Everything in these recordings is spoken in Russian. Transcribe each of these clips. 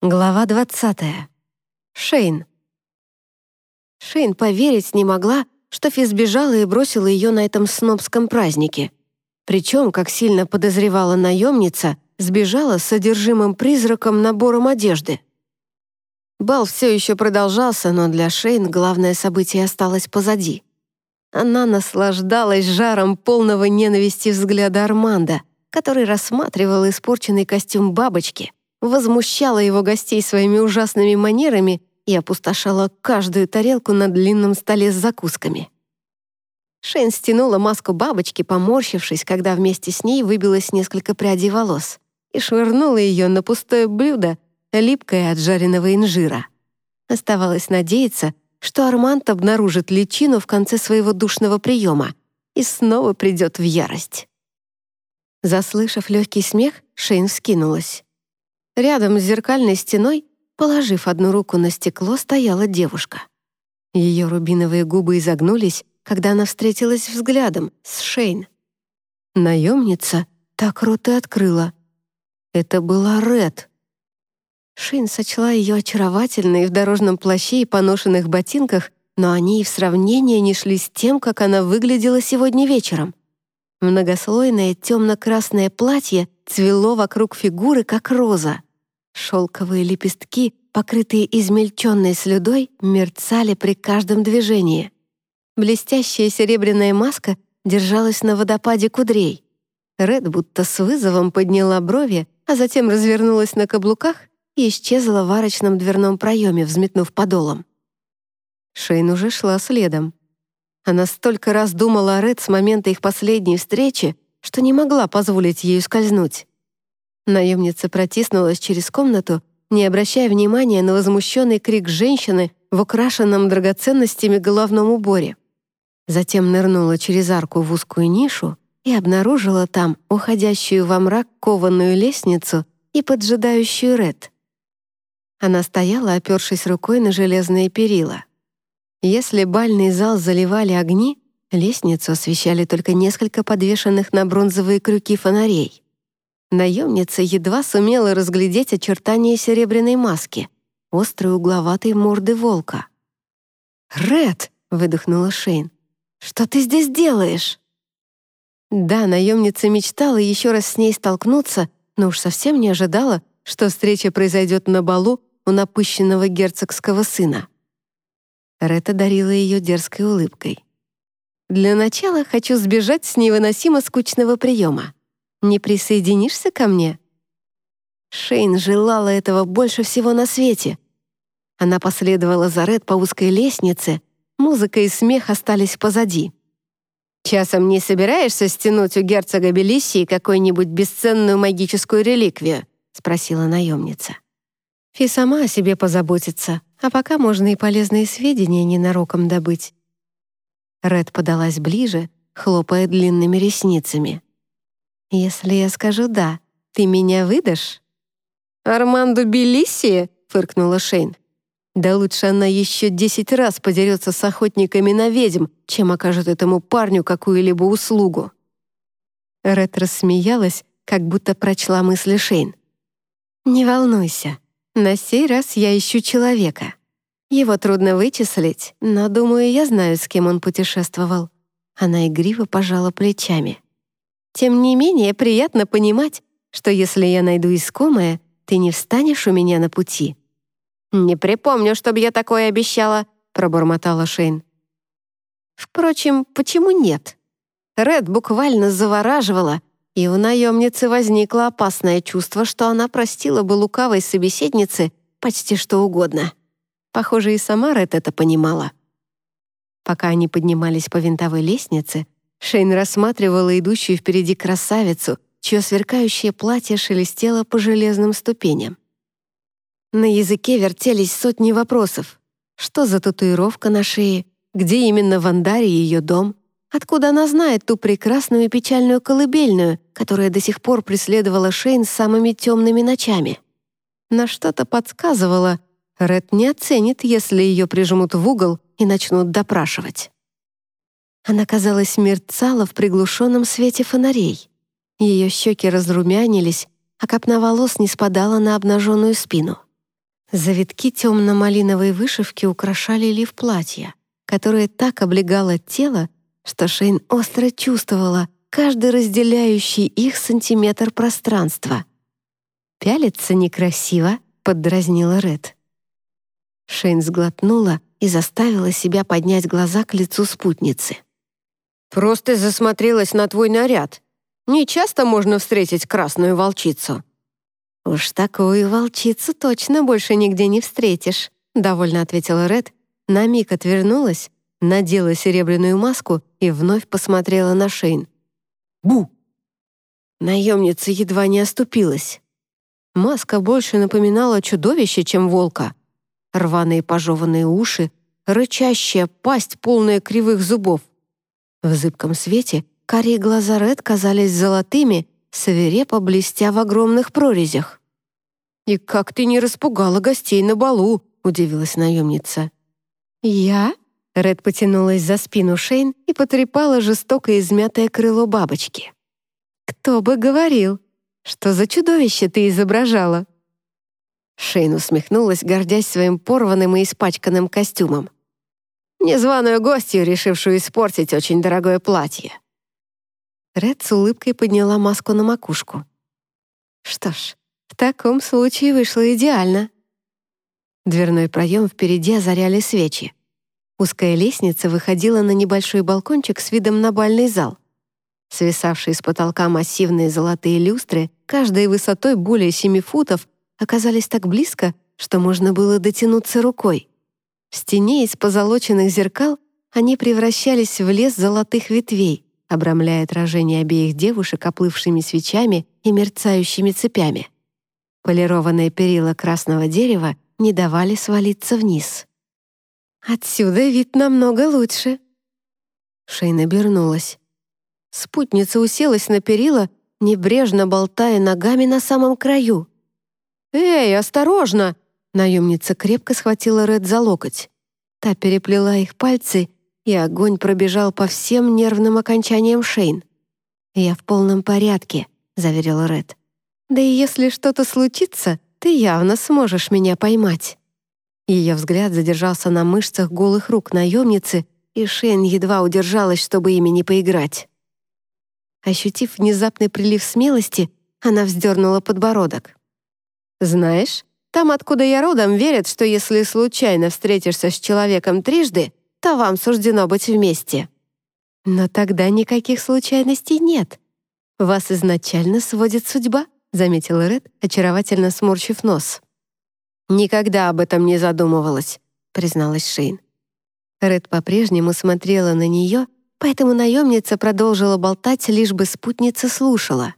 Глава 20. Шейн. Шейн поверить не могла, что Фи сбежала и бросила ее на этом снобском празднике. Причем, как сильно подозревала наемница, сбежала с содержимым призраком набором одежды. Бал все еще продолжался, но для Шейн главное событие осталось позади. Она наслаждалась жаром полного ненависти взгляда Арманда, который рассматривал испорченный костюм бабочки — возмущала его гостей своими ужасными манерами и опустошала каждую тарелку на длинном столе с закусками. Шейн стянула маску бабочки, поморщившись, когда вместе с ней выбилось несколько прядей волос, и швырнула ее на пустое блюдо, липкое от жареного инжира. Оставалось надеяться, что Арманд обнаружит личину в конце своего душного приема и снова придет в ярость. Заслышав легкий смех, Шейн вскинулась. Рядом с зеркальной стеной, положив одну руку на стекло, стояла девушка. Ее рубиновые губы изогнулись, когда она встретилась взглядом с Шейн. Наемница так рот и открыла. Это была Ред. Шейн сочла ее очаровательной в дорожном плаще и поношенных ботинках, но они и в сравнение не шли с тем, как она выглядела сегодня вечером. Многослойное темно-красное платье цвело вокруг фигуры, как роза. Шелковые лепестки, покрытые измельченной слюдой, мерцали при каждом движении. Блестящая серебряная маска держалась на водопаде кудрей. Ред будто с вызовом подняла брови, а затем развернулась на каблуках и исчезла в арочном дверном проеме, взметнув подолом. Шейн уже шла следом. Она столько раз думала о Ред с момента их последней встречи, что не могла позволить ей ускользнуть. Наемница протиснулась через комнату, не обращая внимания на возмущенный крик женщины в украшенном драгоценностями головном уборе. Затем нырнула через арку в узкую нишу и обнаружила там уходящую во мрак кованую лестницу и поджидающую Ред. Она стояла, опершись рукой на железные перила. Если бальный зал заливали огни, лестницу освещали только несколько подвешенных на бронзовые крюки фонарей. Наемница едва сумела разглядеть очертания серебряной маски, острой угловатой морды волка. «Ред!» — выдохнула Шейн. «Что ты здесь делаешь?» Да, наемница мечтала еще раз с ней столкнуться, но уж совсем не ожидала, что встреча произойдет на балу у напыщенного герцогского сына. Ред одарила ее дерзкой улыбкой. «Для начала хочу сбежать с невыносимо скучного приема. Не присоединишься ко мне?» Шейн желала этого больше всего на свете. Она последовала за Ред по узкой лестнице, музыка и смех остались позади. «Часом не собираешься стянуть у герцога Белиссии какую-нибудь бесценную магическую реликвию?» — спросила наемница. «Фи сама о себе позаботится, а пока можно и полезные сведения ненароком добыть». Ред подалась ближе, хлопая длинными ресницами. «Если я скажу «да», ты меня выдашь?» «Армандо Белисси?» — фыркнула Шейн. «Да лучше она еще десять раз подерется с охотниками на ведьм, чем окажет этому парню какую-либо услугу». Ред рассмеялась, как будто прочла мысли Шейн. «Не волнуйся, на сей раз я ищу человека. Его трудно вычислить, но, думаю, я знаю, с кем он путешествовал». Она игриво пожала плечами. Тем не менее, приятно понимать, что если я найду искомое, ты не встанешь у меня на пути». «Не припомню, чтобы я такое обещала», — пробормотала Шейн. Впрочем, почему нет? Ред буквально завораживала, и у наемницы возникло опасное чувство, что она простила бы лукавой собеседнице почти что угодно. Похоже, и сама Ред это понимала. Пока они поднимались по винтовой лестнице, Шейн рассматривала идущую впереди красавицу, чье сверкающее платье шелестело по железным ступеням. На языке вертелись сотни вопросов. Что за татуировка на шее? Где именно в Андаре ее дом? Откуда она знает ту прекрасную и печальную колыбельную, которая до сих пор преследовала Шейн самыми темными ночами? На что-то подсказывала, Ред не оценит, если ее прижмут в угол и начнут допрашивать. Она, казалось, мерцала в приглушенном свете фонарей. Ее щеки разрумянились, а копна волос не спадала на обнаженную спину. Завитки темно-малиновой вышивки украшали лиф платья, которое так облегало тело, что Шейн остро чувствовала каждый разделяющий их сантиметр пространства. «Пялиться некрасиво», — поддразнила Ред. Шейн сглотнула и заставила себя поднять глаза к лицу спутницы. «Просто засмотрелась на твой наряд. Не часто можно встретить красную волчицу». «Уж такую волчицу точно больше нигде не встретишь», — довольно ответила Ред, на миг отвернулась, надела серебряную маску и вновь посмотрела на Шейн. «Бу!» Наемница едва не оступилась. Маска больше напоминала чудовище, чем волка. Рваные пожеванные уши, рычащая пасть, полная кривых зубов. В зыбком свете карие глаза Ред казались золотыми, свирепо блестя в огромных прорезях. «И как ты не распугала гостей на балу?» — удивилась наемница. «Я?» — Ред потянулась за спину Шейн и потрепала жестоко измятое крыло бабочки. «Кто бы говорил, что за чудовище ты изображала?» Шейн усмехнулась, гордясь своим порванным и испачканным костюмом. «Незваную гостью, решившую испортить очень дорогое платье». Ред с улыбкой подняла маску на макушку. «Что ж, в таком случае вышло идеально. Дверной проем впереди озаряли свечи. Узкая лестница выходила на небольшой балкончик с видом на бальный зал. Свисавшие с потолка массивные золотые люстры, каждой высотой более семи футов, оказались так близко, что можно было дотянуться рукой. В стене из позолоченных зеркал они превращались в лес золотых ветвей, обрамляя отражение обеих девушек оплывшими свечами и мерцающими цепями. Полированные перила красного дерева не давали свалиться вниз. «Отсюда вид намного лучше». Шейн обернулась. Спутница уселась на перила, небрежно болтая ногами на самом краю. «Эй, осторожно!» Наемница крепко схватила Ред за локоть. Та переплела их пальцы, и огонь пробежал по всем нервным окончаниям Шейн. «Я в полном порядке», — заверила Ред. Да и если что-то случится, ты явно сможешь меня поймать». Ее взгляд задержался на мышцах голых рук наемницы, и Шейн едва удержалась, чтобы ими не поиграть. Ощутив внезапный прилив смелости, она вздернула подбородок. «Знаешь, там, откуда я родом, верят, что если случайно встретишься с человеком трижды, то вам суждено быть вместе». «Но тогда никаких случайностей нет. Вас изначально сводит судьба», — заметила Ред, очаровательно сморщив нос. «Никогда об этом не задумывалась», — призналась Шейн. Ред по-прежнему смотрела на нее, поэтому наемница продолжила болтать, лишь бы спутница слушала.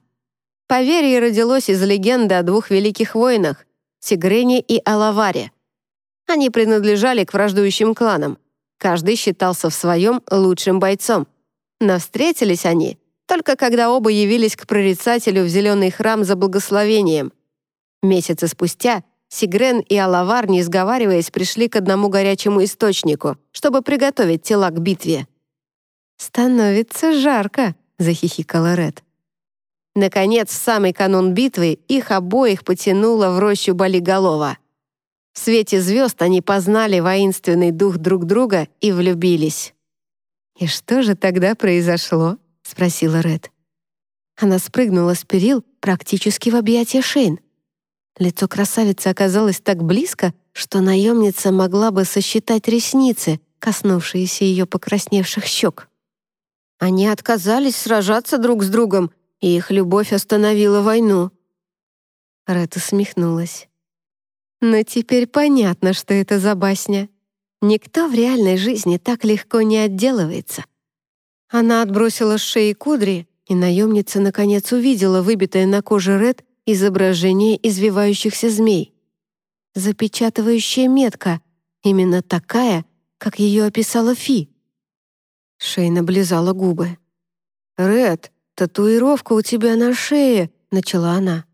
Поверье родилось из легенды о двух великих воинах — Сигрене и Алаваре. Они принадлежали к враждующим кланам. Каждый считался в своем лучшим бойцом. Но встретились они только когда оба явились к прорицателю в зеленый храм за благословением. Месяцы спустя Сигрен и Алавар, не сговариваясь, пришли к одному горячему источнику, чтобы приготовить тела к битве. «Становится жарко», — захихикала Ред. Наконец, в самый канун битвы их обоих потянуло в рощу Болиголова. В свете звезд они познали воинственный дух друг друга и влюбились. «И что же тогда произошло?» — спросила Ред. Она спрыгнула с перил практически в объятия Шейн. Лицо красавицы оказалось так близко, что наемница могла бы сосчитать ресницы, коснувшиеся ее покрасневших щек. Они отказались сражаться друг с другом, и их любовь остановила войну. Ред усмехнулась. Но теперь понятно, что это за басня. Никто в реальной жизни так легко не отделывается. Она отбросила с шеи кудри, и наемница наконец увидела выбитое на коже Ред изображение извивающихся змей. Запечатывающая метка, именно такая, как ее описала Фи. Шейн облизала губы. «Ред, татуировка у тебя на шее», — начала она.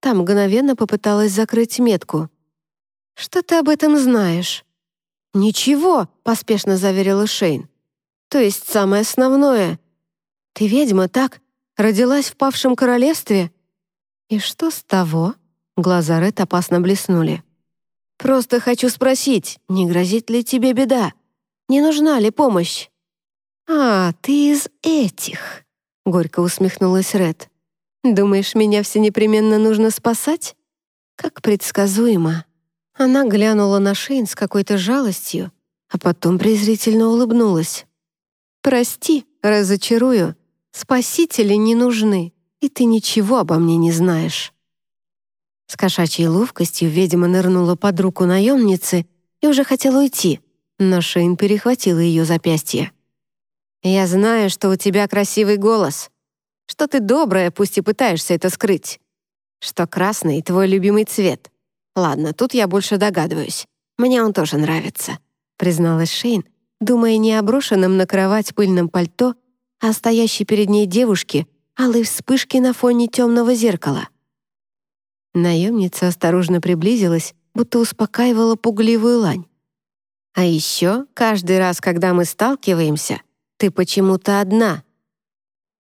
Там мгновенно попыталась закрыть метку. «Что ты об этом знаешь?» «Ничего», — поспешно заверила Шейн. То есть самое основное. Ты ведьма, так? Родилась в павшем королевстве? И что с того? Глаза Ред опасно блеснули. Просто хочу спросить, не грозит ли тебе беда? Не нужна ли помощь?» «А, ты из этих», — горько усмехнулась Ред. «Думаешь, меня все непременно нужно спасать?» Как предсказуемо. Она глянула на Шейн с какой-то жалостью, а потом презрительно улыбнулась. «Прости, разочарую. Спасители не нужны, и ты ничего обо мне не знаешь». С кошачьей ловкостью ведьма нырнула под руку наемницы и уже хотела уйти, но Шейн перехватила ее запястье. «Я знаю, что у тебя красивый голос, что ты добрая, пусть и пытаешься это скрыть, что красный — твой любимый цвет. Ладно, тут я больше догадываюсь. Мне он тоже нравится», — призналась Шейн, думая не о брошенном на кровать пыльном пальто, а о стоящей перед ней девушке алой вспышки на фоне темного зеркала. Наемница осторожно приблизилась, будто успокаивала пугливую лань. «А еще каждый раз, когда мы сталкиваемся, ты почему-то одна».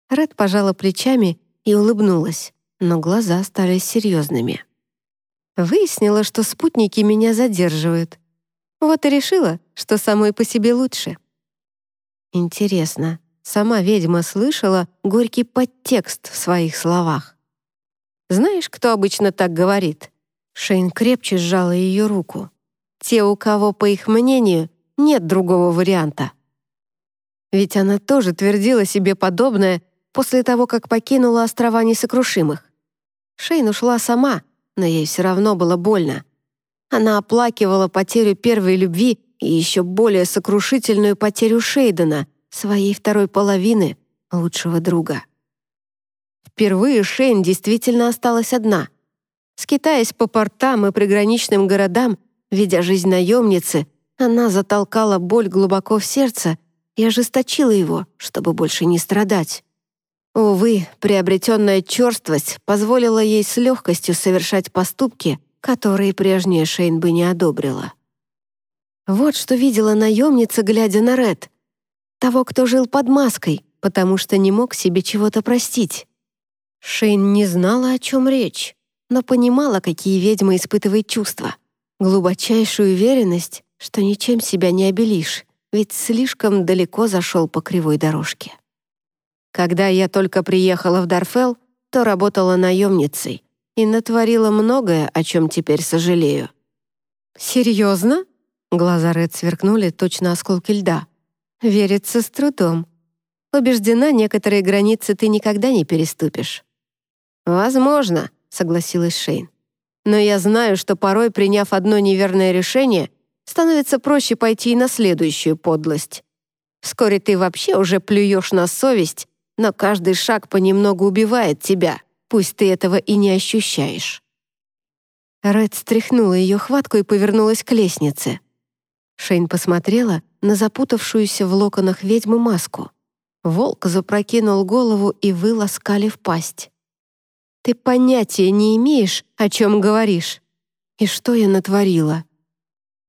Ред пожала плечами и улыбнулась, но глаза стали серьезными. Выяснила, что спутники меня задерживают. Вот и решила, что самой по себе лучше. Интересно, сама ведьма слышала горький подтекст в своих словах. Знаешь, кто обычно так говорит? Шейн крепче сжала ее руку. Те, у кого, по их мнению, нет другого варианта. Ведь она тоже твердила себе подобное после того, как покинула острова несокрушимых. Шейн ушла сама, но ей все равно было больно. Она оплакивала потерю первой любви и еще более сокрушительную потерю Шейдена, своей второй половины, лучшего друга. Впервые Шейн действительно осталась одна. Скитаясь по портам и приграничным городам, ведя жизнь наемницы, она затолкала боль глубоко в сердце и ожесточила его, чтобы больше не страдать. Увы, приобретенная черствость позволила ей с легкостью совершать поступки, которые прежняя Шейн бы не одобрила. Вот что видела наемница, глядя на Ред. Того, кто жил под маской, потому что не мог себе чего-то простить. Шейн не знала, о чем речь, но понимала, какие ведьмы испытывают чувства. Глубочайшую уверенность, что ничем себя не обелишь, ведь слишком далеко зашел по кривой дорожке. Когда я только приехала в Дарфел, то работала наемницей и натворила многое, о чем теперь сожалею. «Серьезно?» Глаза Ред сверкнули точно осколки льда. «Верится с трудом. Убеждена, некоторые границы ты никогда не переступишь». «Возможно», — согласилась Шейн. «Но я знаю, что порой, приняв одно неверное решение, становится проще пойти и на следующую подлость. Вскоре ты вообще уже плюешь на совесть, но каждый шаг понемногу убивает тебя, пусть ты этого и не ощущаешь». Ред стряхнула ее хватку и повернулась к лестнице. Шейн посмотрела на запутавшуюся в локонах ведьмы маску. Волк запрокинул голову и выласкали в пасть. «Ты понятия не имеешь, о чем говоришь. И что я натворила?»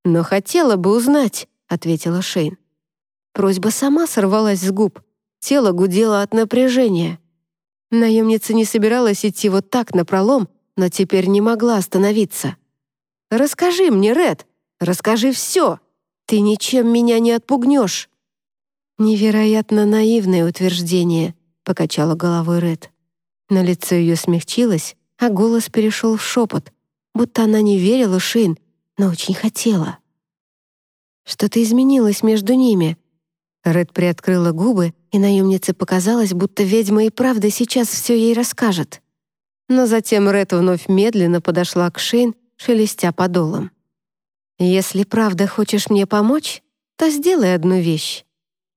«Но хотела бы узнать», — ответила Шейн. Просьба сама сорвалась с губ. Тело гудело от напряжения. Наемница не собиралась идти вот так напролом, но теперь не могла остановиться. «Расскажи мне, Ред, расскажи все. Ты ничем меня не отпугнешь». «Невероятно наивное утверждение», — покачала головой Ред. На лицо ее смягчилось, а голос перешел в шепот, будто она не верила Шейн, но очень хотела. Что-то изменилось между ними. Ред приоткрыла губы, и наемнице показалось, будто ведьма и правда сейчас все ей расскажет. Но затем Ред вновь медленно подошла к Шейн, шелестя подолом. «Если правда хочешь мне помочь, то сделай одну вещь».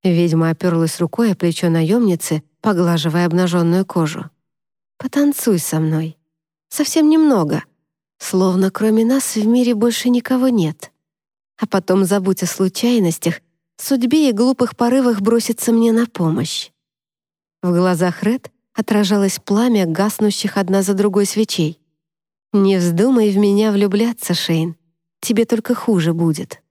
Ведьма оперлась рукой о плечо наемницы, поглаживая обнаженную кожу. «Потанцуй со мной. Совсем немного, Словно кроме нас в мире больше никого нет. А потом забудь о случайностях, судьбе и глупых порывах броситься мне на помощь. В глазах Ред отражалось пламя гаснущих одна за другой свечей. «Не вздумай в меня влюбляться, Шейн. Тебе только хуже будет».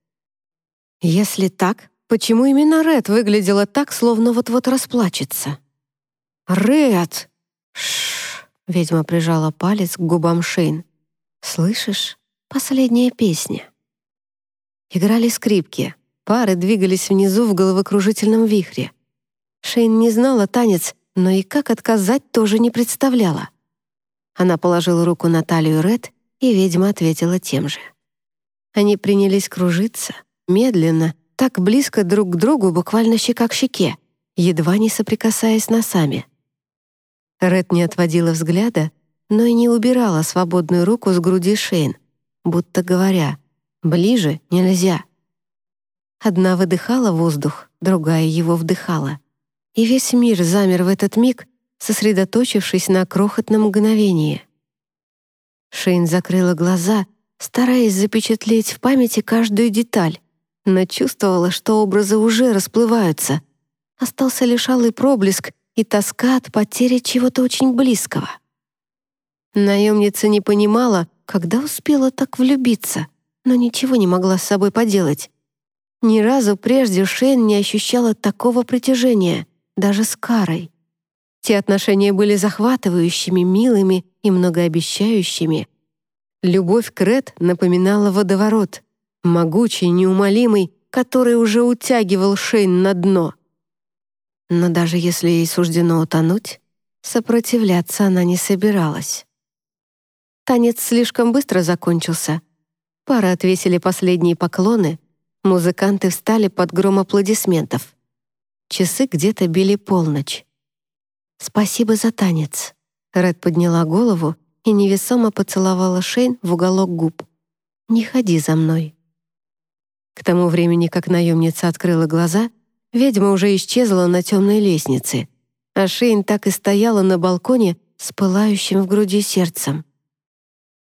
Если так, почему именно Ред выглядела так, словно вот-вот расплачется? «Ред!» Шш! ведьма прижала палец к губам Шейн. Слышишь? Последняя песня. Играли скрипки. Пары двигались внизу в головокружительном вихре. Шейн не знала танец, но и как отказать тоже не представляла. Она положила руку на талию Ред, и ведьма ответила тем же. Они принялись кружиться, медленно, так близко друг к другу, буквально щека к щеке, едва не соприкасаясь носами. Ред не отводила взгляда, но и не убирала свободную руку с груди Шейн, будто говоря «ближе нельзя». Одна выдыхала воздух, другая его вдыхала. И весь мир замер в этот миг, сосредоточившись на крохотном мгновении. Шейн закрыла глаза, стараясь запечатлеть в памяти каждую деталь, но чувствовала, что образы уже расплываются. Остался лишь алый проблеск и тоска от потери чего-то очень близкого. Наемница не понимала, когда успела так влюбиться, но ничего не могла с собой поделать. Ни разу прежде Шейн не ощущала такого притяжения, даже с Карой. Те отношения были захватывающими, милыми и многообещающими. Любовь к Ред напоминала водоворот, могучий, неумолимый, который уже утягивал Шейн на дно. Но даже если ей суждено утонуть, сопротивляться она не собиралась. Танец слишком быстро закончился. Пары отвесили последние поклоны, музыканты встали под гром аплодисментов. Часы где-то били полночь. «Спасибо за танец». Ред подняла голову и невесомо поцеловала Шейн в уголок губ. «Не ходи за мной». К тому времени, как наемница открыла глаза, ведьма уже исчезла на темной лестнице, а Шейн так и стояла на балконе с пылающим в груди сердцем.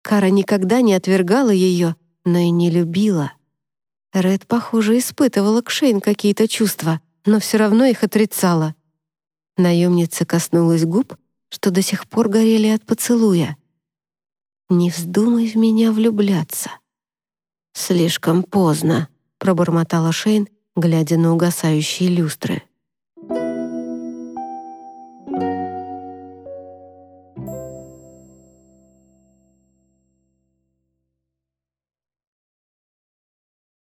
Кара никогда не отвергала ее, но и не любила. Ред, похоже, испытывала к Шейн какие-то чувства, но все равно их отрицала. Наемница коснулась губ, что до сих пор горели от поцелуя. «Не вздумай в меня влюбляться». «Слишком поздно», — пробормотала Шейн, глядя на угасающие люстры.